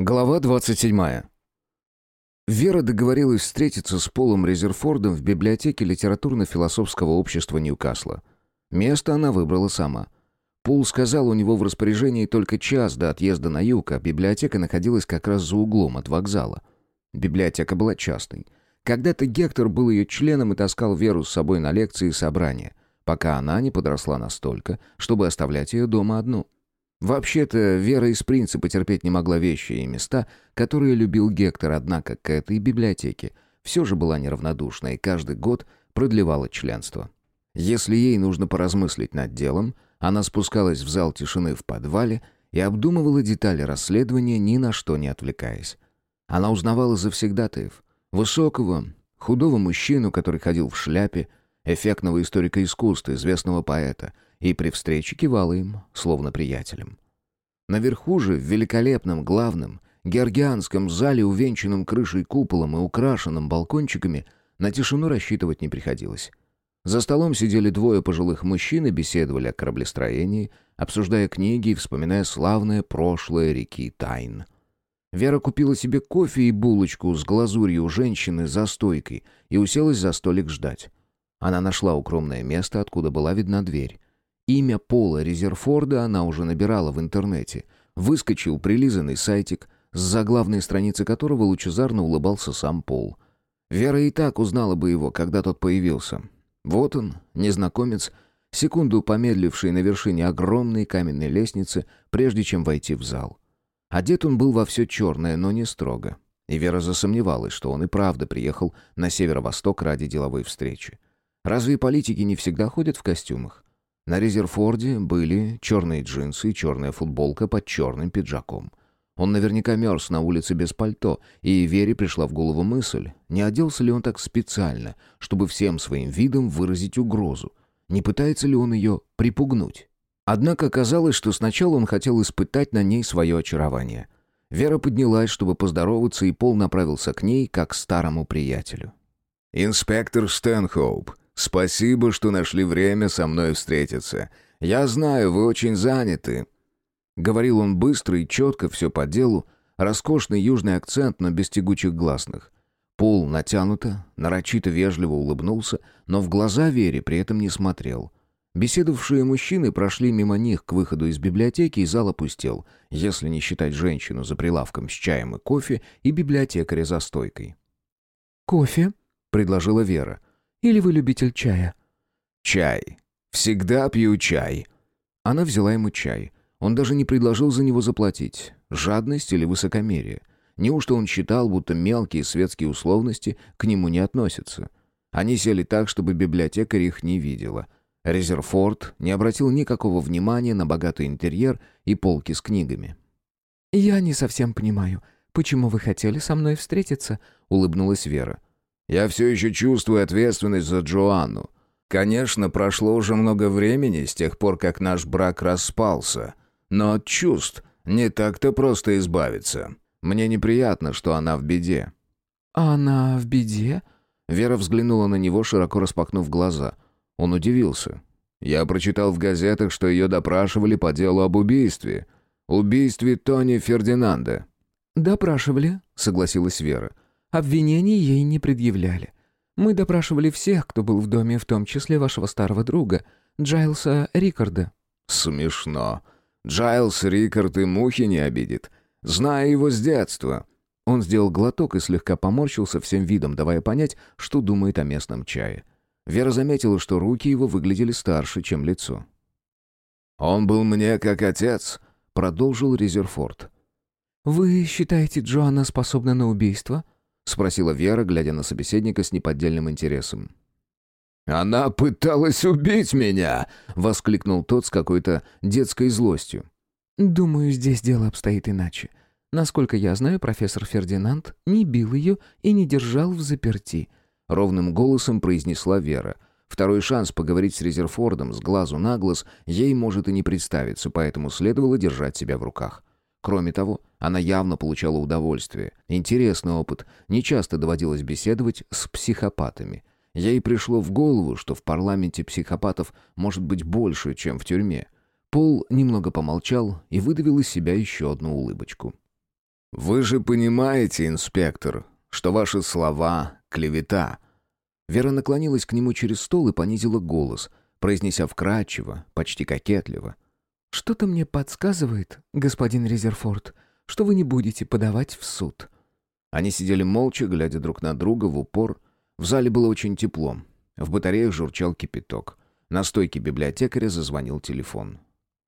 Глава 27. Вера договорилась встретиться с Полом Резерфордом в библиотеке литературно-философского общества Ньюкасла. Место она выбрала сама. Пол сказал, у него в распоряжении только час до отъезда на юг, а библиотека находилась как раз за углом от вокзала. Библиотека была частной. Когда-то Гектор был ее членом и таскал Веру с собой на лекции и собрания, пока она не подросла настолько, чтобы оставлять ее дома одну — Вообще-то, Вера из принципа терпеть не могла вещи и места, которые любил Гектор, однако к этой библиотеке все же была неравнодушна и каждый год продлевала членство. Если ей нужно поразмыслить над делом, она спускалась в зал тишины в подвале и обдумывала детали расследования, ни на что не отвлекаясь. Она узнавала завсегдатаев. Высокого, худого мужчину, который ходил в шляпе, эффектного историка искусства, известного поэта — и при встрече кивала им, словно приятелям. Наверху же, в великолепном главном, георгианском зале, увенчанном крышей куполом и украшенном балкончиками, на тишину рассчитывать не приходилось. За столом сидели двое пожилых мужчин и беседовали о кораблестроении, обсуждая книги и вспоминая славное прошлое реки Тайн. Вера купила себе кофе и булочку с глазурью женщины за стойкой и уселась за столик ждать. Она нашла укромное место, откуда была видна дверь. Имя Пола Резерфорда она уже набирала в интернете. Выскочил прилизанный сайтик, с заглавной страницы которого лучезарно улыбался сам Пол. Вера и так узнала бы его, когда тот появился. Вот он, незнакомец, секунду помедливший на вершине огромной каменной лестницы, прежде чем войти в зал. Одет он был во все черное, но не строго. И Вера засомневалась, что он и правда приехал на северо-восток ради деловой встречи. Разве политики не всегда ходят в костюмах? На Резерфорде были черные джинсы и черная футболка под черным пиджаком. Он наверняка мерз на улице без пальто, и Вере пришла в голову мысль, не оделся ли он так специально, чтобы всем своим видом выразить угрозу, не пытается ли он ее припугнуть. Однако казалось, что сначала он хотел испытать на ней свое очарование. Вера поднялась, чтобы поздороваться, и Пол направился к ней, как к старому приятелю. «Инспектор Стэнхоуп, Спасибо, что нашли время со мной встретиться. Я знаю, вы очень заняты». Говорил он быстро и четко, все по делу. Роскошный южный акцент, но без тягучих гласных. Пол натянуто, нарочито вежливо улыбнулся, но в глаза Вере при этом не смотрел. Беседовавшие мужчины прошли мимо них к выходу из библиотеки, и зал опустел, если не считать женщину за прилавком с чаем и кофе и библиотекаря за стойкой. «Кофе?» — предложила Вера. Или вы любитель чая?» «Чай. Всегда пью чай». Она взяла ему чай. Он даже не предложил за него заплатить. Жадность или высокомерие? Неужто он считал, будто мелкие светские условности к нему не относятся? Они сели так, чтобы библиотекарь их не видела. Резерфорд не обратил никакого внимания на богатый интерьер и полки с книгами. «Я не совсем понимаю, почему вы хотели со мной встретиться?» — улыбнулась Вера. Я все еще чувствую ответственность за Джоанну. Конечно, прошло уже много времени с тех пор, как наш брак распался. Но от чувств не так-то просто избавиться. Мне неприятно, что она в беде». «Она в беде?» Вера взглянула на него, широко распахнув глаза. Он удивился. «Я прочитал в газетах, что ее допрашивали по делу об убийстве. Убийстве Тони Фердинанда». «Допрашивали», — согласилась Вера. Обвинений ей не предъявляли. Мы допрашивали всех, кто был в доме, в том числе вашего старого друга, Джайлса Рикарда». «Смешно. Джайлс Рикард и мухи не обидит. Знаю его с детства». Он сделал глоток и слегка поморщился всем видом, давая понять, что думает о местном чае. Вера заметила, что руки его выглядели старше, чем лицо. «Он был мне как отец», — продолжил Резерфорд. «Вы считаете, Джоанна способна на убийство?» — спросила Вера, глядя на собеседника с неподдельным интересом. «Она пыталась убить меня!» — воскликнул тот с какой-то детской злостью. «Думаю, здесь дело обстоит иначе. Насколько я знаю, профессор Фердинанд не бил ее и не держал в заперти», — ровным голосом произнесла Вера. Второй шанс поговорить с Резерфордом с глазу на глаз ей может и не представиться, поэтому следовало держать себя в руках. Кроме того, она явно получала удовольствие. Интересный опыт. Нечасто доводилось беседовать с психопатами. Ей пришло в голову, что в парламенте психопатов может быть больше, чем в тюрьме. Пол немного помолчал и выдавил из себя еще одну улыбочку. «Вы же понимаете, инспектор, что ваши слова — клевета». Вера наклонилась к нему через стол и понизила голос, произнеся вкрадчиво, почти кокетливо. «Что-то мне подсказывает, господин Резерфорд, что вы не будете подавать в суд». Они сидели молча, глядя друг на друга в упор. В зале было очень тепло. В батареях журчал кипяток. На стойке библиотекаря зазвонил телефон.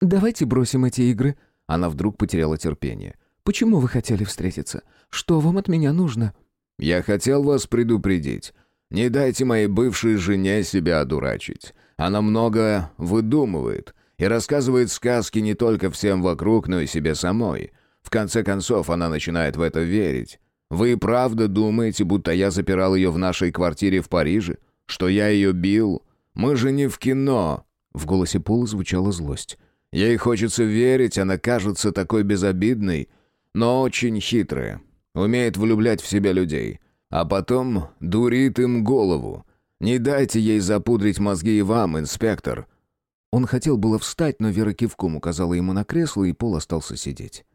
«Давайте бросим эти игры». Она вдруг потеряла терпение. «Почему вы хотели встретиться? Что вам от меня нужно?» «Я хотел вас предупредить. Не дайте моей бывшей жене себя одурачить. Она многое выдумывает и рассказывает сказки не только всем вокруг, но и себе самой. В конце концов, она начинает в это верить. Вы правда думаете, будто я запирал ее в нашей квартире в Париже? Что я ее бил? Мы же не в кино!» В голосе Пола звучала злость. Ей хочется верить, она кажется такой безобидной, но очень хитрая. Умеет влюблять в себя людей. А потом дурит им голову. Не дайте ей запудрить мозги и вам, инспектор. Он хотел было встать, но Вера кивком указала ему на кресло, и Пол остался сидеть.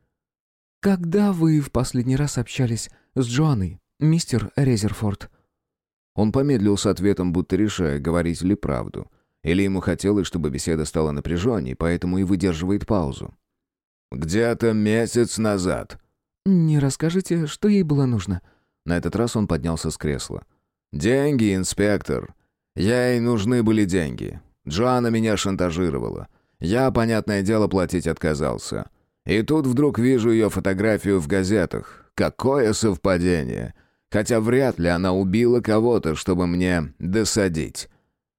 «Когда вы в последний раз общались с Джоанной, мистер Резерфорд?» Он помедлил с ответом, будто решая, говорить ли правду. Или ему хотелось, чтобы беседа стала напряженней, поэтому и выдерживает паузу. «Где-то месяц назад». «Не расскажете, что ей было нужно?» На этот раз он поднялся с кресла. «Деньги, инспектор. Ей нужны были деньги. Джоанна меня шантажировала. Я, понятное дело, платить отказался. И тут вдруг вижу ее фотографию в газетах. Какое совпадение! Хотя вряд ли она убила кого-то, чтобы мне досадить.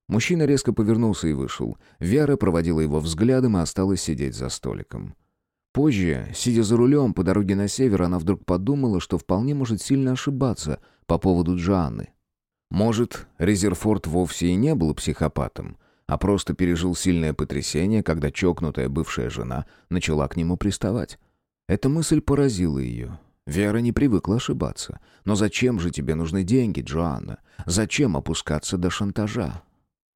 Мужчина резко повернулся и вышел. Вера проводила его взглядом и осталась сидеть за столиком. Позже, сидя за рулем по дороге на север, она вдруг подумала, что вполне может сильно ошибаться по поводу Джоанны. Может, Резерфорд вовсе и не был психопатом, а просто пережил сильное потрясение, когда чокнутая бывшая жена начала к нему приставать. Эта мысль поразила ее. Вера не привыкла ошибаться. Но зачем же тебе нужны деньги, Джоанна? Зачем опускаться до шантажа?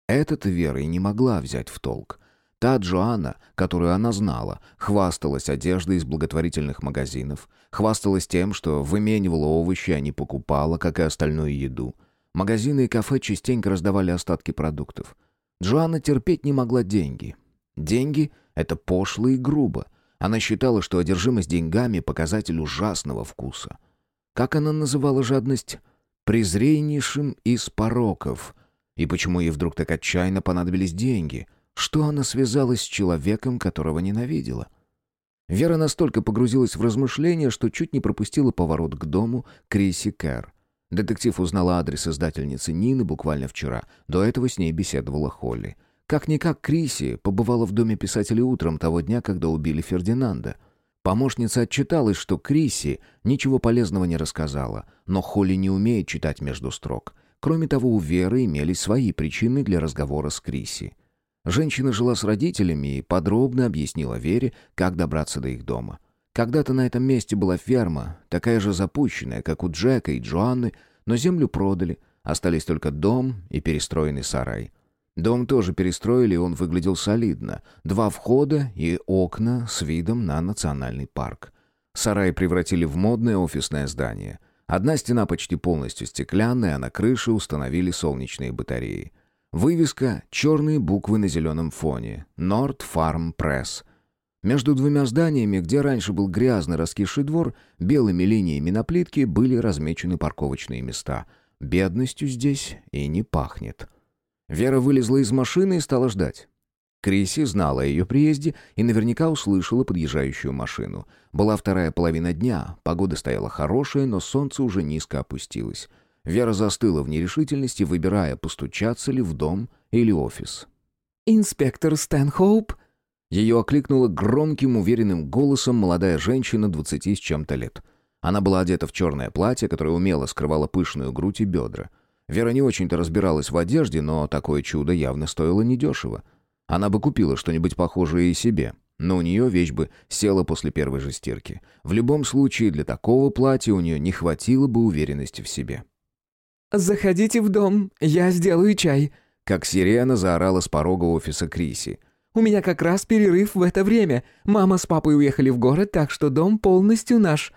Этот Вера и не могла взять в толк. Та Джоанна, которую она знала, хвасталась одеждой из благотворительных магазинов, хвасталась тем, что выменивала овощи, а не покупала, как и остальную еду. Магазины и кафе частенько раздавали остатки продуктов. Джоанна терпеть не могла деньги. Деньги — это пошло и грубо. Она считала, что одержимость деньгами — показатель ужасного вкуса. Как она называла жадность? «Презреннейшим из пороков», и почему ей вдруг так отчаянно понадобились деньги? Что она связалась с человеком, которого ненавидела? Вера настолько погрузилась в размышления, что чуть не пропустила поворот к дому Криси Кэр. Детектив узнала адрес издательницы Нины буквально вчера. До этого с ней беседовала Холли. Как-никак Криси побывала в доме писателей утром того дня, когда убили Фердинанда. Помощница отчиталась, что Криси ничего полезного не рассказала, но Холли не умеет читать между строк. Кроме того, у Веры имелись свои причины для разговора с Криси. Женщина жила с родителями и подробно объяснила Вере, как добраться до их дома. Когда-то на этом месте была ферма, такая же запущенная, как у Джека и Джоанны, но землю продали, остались только дом и перестроенный сарай. Дом тоже перестроили, и он выглядел солидно. Два входа и окна с видом на национальный парк. Сарай превратили в модное офисное здание — Одна стена почти полностью стеклянная, а на крыше установили солнечные батареи. Вывеска — черные буквы на зеленом фоне. «Норд Фарм Пресс». Между двумя зданиями, где раньше был грязный раскисший двор, белыми линиями на плитке были размечены парковочные места. Бедностью здесь и не пахнет. Вера вылезла из машины и стала ждать. Криси знала о ее приезде и наверняка услышала подъезжающую машину. Была вторая половина дня, погода стояла хорошая, но солнце уже низко опустилось. Вера застыла в нерешительности, выбирая, постучаться ли в дом или офис. «Инспектор Стэнхоуп?» Ее окликнула громким, уверенным голосом молодая женщина двадцати с чем-то лет. Она была одета в черное платье, которое умело скрывало пышную грудь и бедра. Вера не очень-то разбиралась в одежде, но такое чудо явно стоило недешево. Она бы купила что-нибудь похожее и себе, но у нее вещь бы села после первой же стирки. В любом случае, для такого платья у нее не хватило бы уверенности в себе. «Заходите в дом, я сделаю чай», — как сирена заорала с порога офиса Криси. «У меня как раз перерыв в это время. Мама с папой уехали в город, так что дом полностью наш».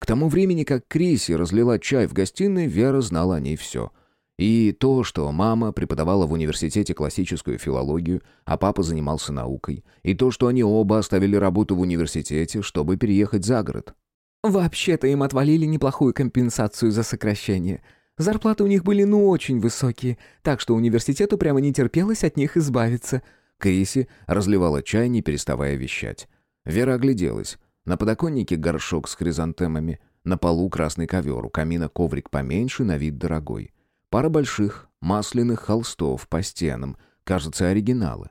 К тому времени, как Криси разлила чай в гостиной, Вера знала о ней все. И то, что мама преподавала в университете классическую филологию, а папа занимался наукой. И то, что они оба оставили работу в университете, чтобы переехать за город. «Вообще-то им отвалили неплохую компенсацию за сокращение. Зарплаты у них были ну очень высокие, так что университету прямо не терпелось от них избавиться». Криси разливала чай, не переставая вещать. Вера огляделась. На подоконнике горшок с хризантемами, на полу красный ковер, у камина коврик поменьше, на вид дорогой. Пара больших масляных холстов по стенам, кажется, оригиналы.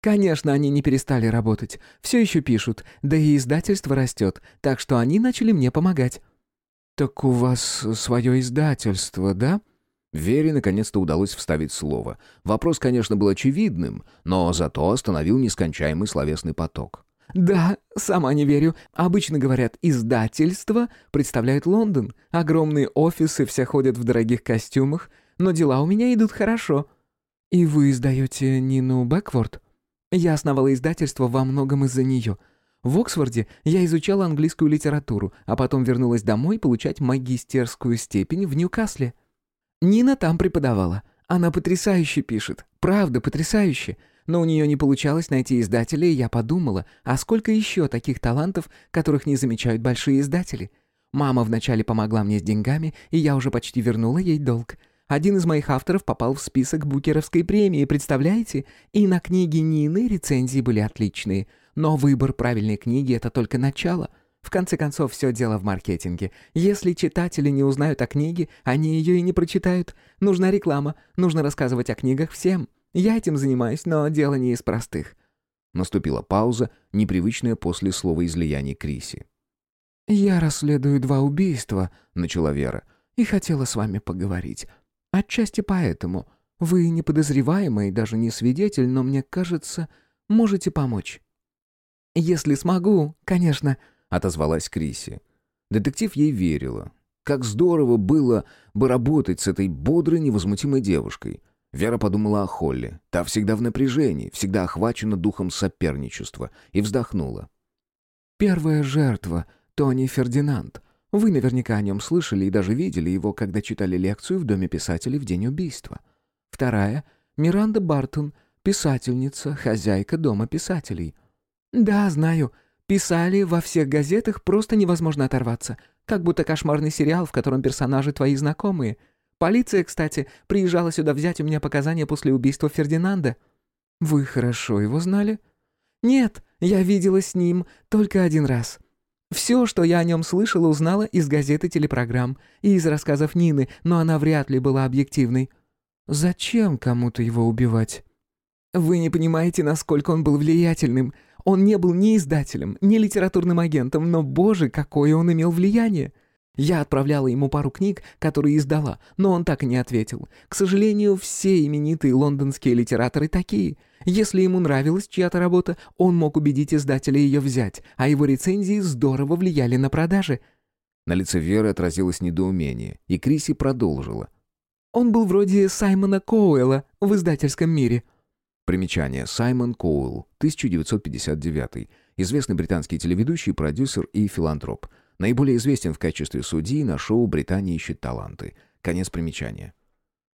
Конечно, они не перестали работать. Все еще пишут, да и издательство растет, так что они начали мне помогать. «Так у вас свое издательство, да?» Вере наконец-то удалось вставить слово. Вопрос, конечно, был очевидным, но зато остановил нескончаемый словесный поток. «Да, сама не верю. Обычно говорят, издательство представляет Лондон. Огромные офисы, все ходят в дорогих костюмах. Но дела у меня идут хорошо». «И вы издаете Нину Бэкворд?» «Я основала издательство во многом из-за нее. В Оксфорде я изучала английскую литературу, а потом вернулась домой получать магистерскую степень в Ньюкасле. Нина там преподавала. Она потрясающе пишет. Правда, потрясающе но у нее не получалось найти издателя, и я подумала, а сколько еще таких талантов, которых не замечают большие издатели? Мама вначале помогла мне с деньгами, и я уже почти вернула ей долг. Один из моих авторов попал в список Букеровской премии, представляете? И на книге Нины рецензии были отличные. Но выбор правильной книги — это только начало. В конце концов, все дело в маркетинге. Если читатели не узнают о книге, они ее и не прочитают. Нужна реклама, нужно рассказывать о книгах всем. Я этим занимаюсь, но дело не из простых». Наступила пауза, непривычная после слова излияний Криси. «Я расследую два убийства», — начала Вера, — «и хотела с вами поговорить. Отчасти поэтому. Вы не подозреваемый, даже не свидетель, но мне кажется, можете помочь». «Если смогу, конечно», — отозвалась Криси. Детектив ей верила. Как здорово было бы работать с этой бодрой, невозмутимой девушкой. Вера подумала о Холле. Та всегда в напряжении, всегда охвачена духом соперничества, и вздохнула. «Первая жертва — Тони Фердинанд. Вы наверняка о нем слышали и даже видели его, когда читали лекцию в Доме писателей в день убийства. Вторая — Миранда Бартон, писательница, хозяйка Дома писателей. Да, знаю, писали во всех газетах, просто невозможно оторваться. Как будто кошмарный сериал, в котором персонажи твои знакомые — Полиция, кстати, приезжала сюда взять у меня показания после убийства Фердинанда. Вы хорошо его знали? Нет, я видела с ним только один раз. Все, что я о нем слышала, узнала из газеты телепрограмм и из рассказов Нины, но она вряд ли была объективной. Зачем кому-то его убивать? Вы не понимаете, насколько он был влиятельным. Он не был ни издателем, ни литературным агентом, но, боже, какое он имел влияние. Я отправляла ему пару книг, которые издала, но он так и не ответил. К сожалению, все именитые лондонские литераторы такие. Если ему нравилась чья-то работа, он мог убедить издателя ее взять, а его рецензии здорово влияли на продажи. На лице Веры отразилось недоумение, и Криси продолжила. Он был вроде Саймона Коуэлла в издательском мире. Примечание. Саймон Коуэлл, 1959. Известный британский телеведущий, продюсер и филантроп. Наиболее известен в качестве судьи на шоу «Британия ищет таланты». Конец примечания.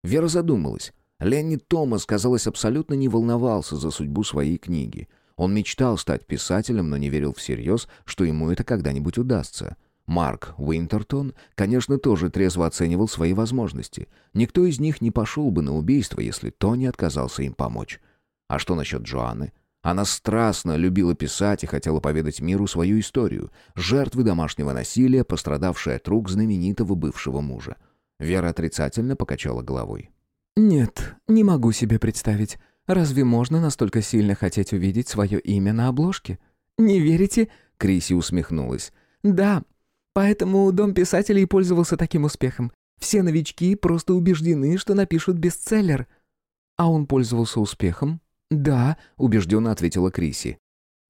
Вера задумалась. Ленни Томас, казалось, абсолютно не волновался за судьбу своей книги. Он мечтал стать писателем, но не верил всерьез, что ему это когда-нибудь удастся. Марк Уинтертон, конечно, тоже трезво оценивал свои возможности. Никто из них не пошел бы на убийство, если Тони отказался им помочь. А что насчет Джоанны? Она страстно любила писать и хотела поведать миру свою историю. Жертвы домашнего насилия, пострадавшая от рук знаменитого бывшего мужа. Вера отрицательно покачала головой. «Нет, не могу себе представить. Разве можно настолько сильно хотеть увидеть свое имя на обложке? Не верите?» Криси усмехнулась. «Да, поэтому Дом писателей пользовался таким успехом. Все новички просто убеждены, что напишут бестселлер». «А он пользовался успехом?» «Да», — убежденно ответила Криси.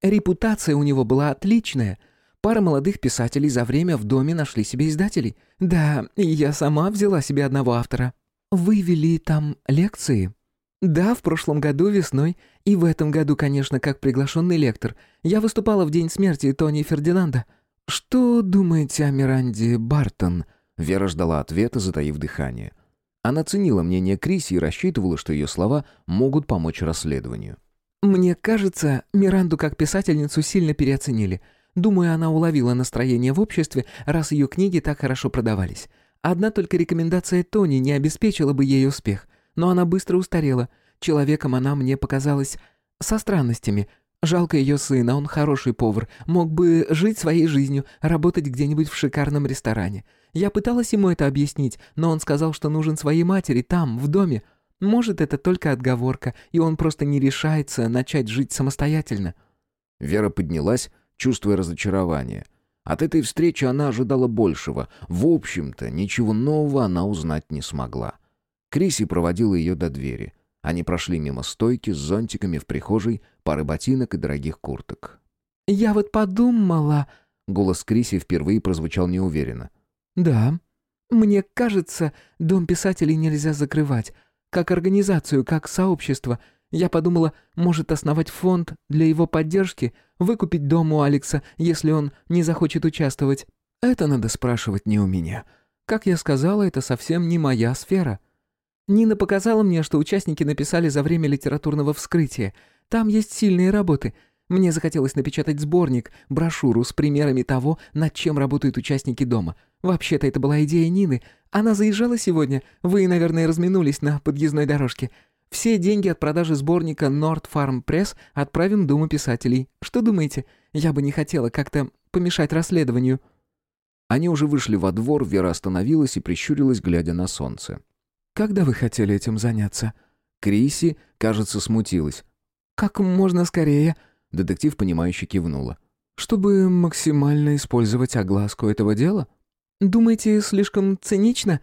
«Репутация у него была отличная. Пара молодых писателей за время в доме нашли себе издателей. Да, я сама взяла себе одного автора». «Вы вели там лекции?» «Да, в прошлом году весной. И в этом году, конечно, как приглашенный лектор. Я выступала в день смерти Тони Фердинанда». «Что думаете о Миранде Бартон?» Вера ждала ответа, затаив дыхание. Она ценила мнение Криси и рассчитывала, что ее слова могут помочь расследованию. «Мне кажется, Миранду как писательницу сильно переоценили. Думаю, она уловила настроение в обществе, раз ее книги так хорошо продавались. Одна только рекомендация Тони не обеспечила бы ей успех. Но она быстро устарела. Человеком она мне показалась со странностями. Жалко ее сына, он хороший повар, мог бы жить своей жизнью, работать где-нибудь в шикарном ресторане. Я пыталась ему это объяснить, но он сказал, что нужен своей матери там, в доме. Может, это только отговорка, и он просто не решается начать жить самостоятельно». Вера поднялась, чувствуя разочарование. От этой встречи она ожидала большего. В общем-то, ничего нового она узнать не смогла. Криси проводила ее до двери. Они прошли мимо стойки с зонтиками в прихожей, пары ботинок и дорогих курток. «Я вот подумала...» Голос Криси впервые прозвучал неуверенно. «Да. Мне кажется, дом писателей нельзя закрывать. Как организацию, как сообщество. Я подумала, может основать фонд для его поддержки, выкупить дом у Алекса, если он не захочет участвовать. Это надо спрашивать не у меня. Как я сказала, это совсем не моя сфера». Нина показала мне, что участники написали за время литературного вскрытия. Там есть сильные работы. Мне захотелось напечатать сборник, брошюру с примерами того, над чем работают участники дома. Вообще-то это была идея Нины. Она заезжала сегодня. Вы, наверное, разминулись на подъездной дорожке. Все деньги от продажи сборника Nord Farm Press отправим Думу писателей. Что думаете? Я бы не хотела как-то помешать расследованию». Они уже вышли во двор, Вера остановилась и прищурилась, глядя на солнце. Когда вы хотели этим заняться?» Криси, кажется, смутилась. «Как можно скорее», — детектив, понимающе кивнула. «Чтобы максимально использовать огласку этого дела? Думаете, слишком цинично?»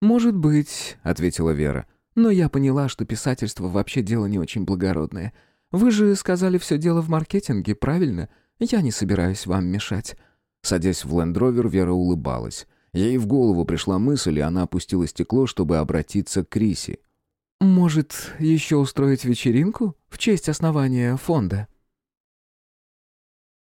«Может быть», — ответила Вера. «Но я поняла, что писательство вообще дело не очень благородное. Вы же сказали все дело в маркетинге, правильно? Я не собираюсь вам мешать». Садясь в лендровер, Вера улыбалась. Ей в голову пришла мысль, и она опустила стекло, чтобы обратиться к Криси. «Может, еще устроить вечеринку в честь основания фонда?»